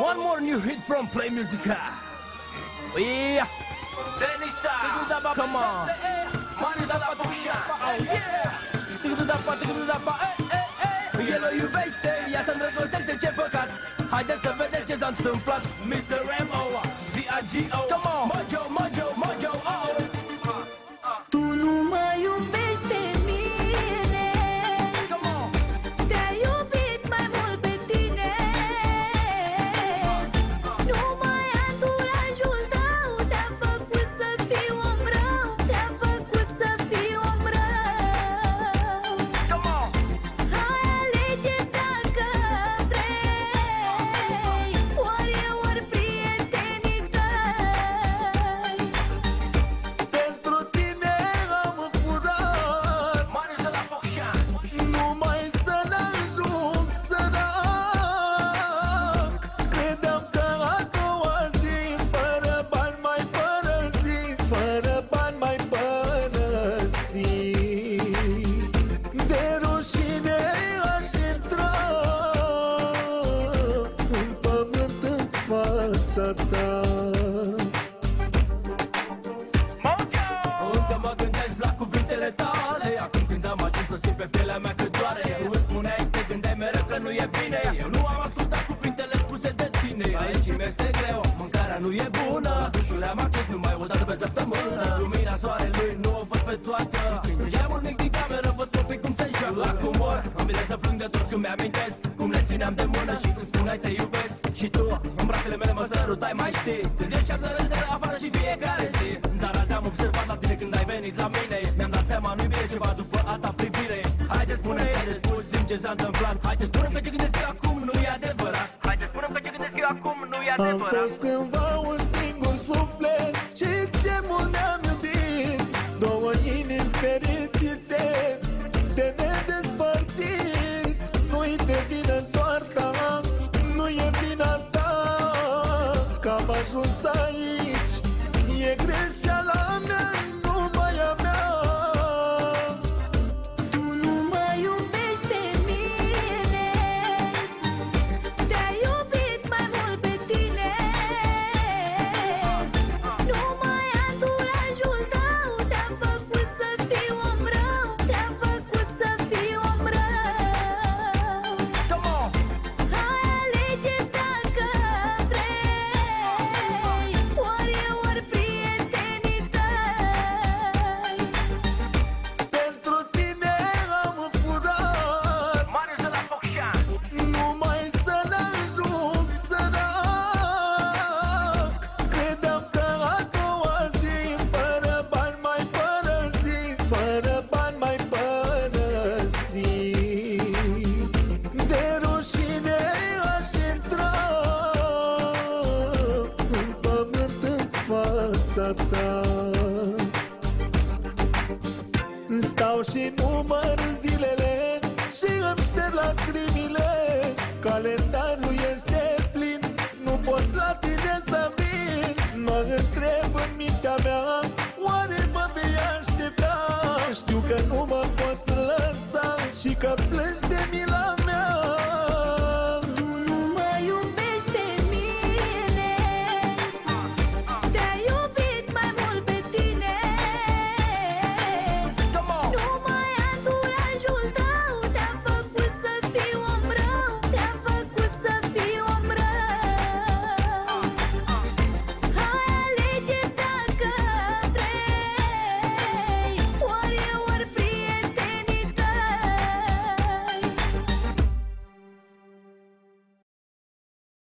One more new hit from Play Musica. Yeah. Denisa. Come on. Oh yeah. Yellow you beste, ja sam dragos tak się cię cut. I just vedeć, ja sam tym plat Mr. M.O. V.I.G.O. Come on, mojo, mojo, mojo când mi-amintesc Cum le țineam de mână și când spuneai te iubesc. Și tu, în brațele mele mă sărutai, mai știi Când ieșeam să seara afară și fiecare zi. Dar azi am observat la tine când ai venit la mine. Mi-am dat seama, nu-i bine ceva după a ta privire. Haide spune, haide spune, simt ce s-a întâmplat. Haide spune că ce gândesc eu acum nu e adevărat. Haide spune că ce gândesc eu acum nu e Am adevărat. fost cândva un singur suflet Și ajuns aici. E greșeala fața ta Stau și număr zilele Și îmi șterg lacrimile. Calendarul